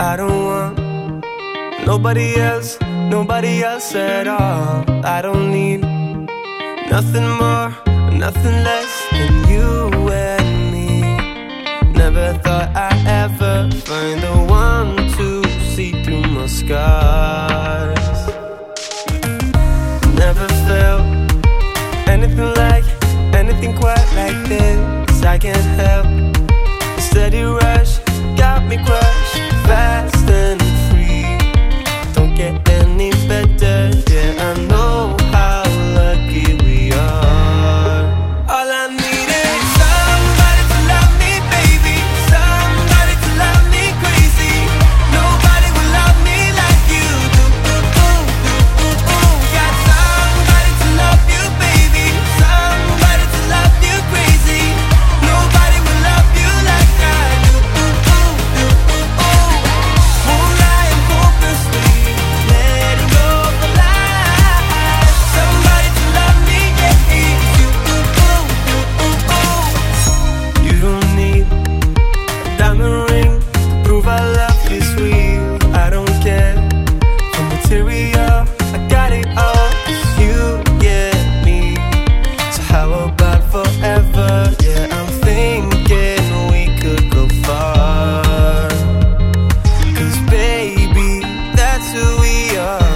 I don't want nobody else, nobody else at all. I don't need nothing more, nothing less than you and me. Never thought I'd ever find the one to see through my scars. Never felt anything like, anything quite like this. I can't help the steady rise prove our love is real. I don't care the material, I got it all. You get me. So how about forever? Yeah, I'm thinking we could go far. Cause baby, that's who we are.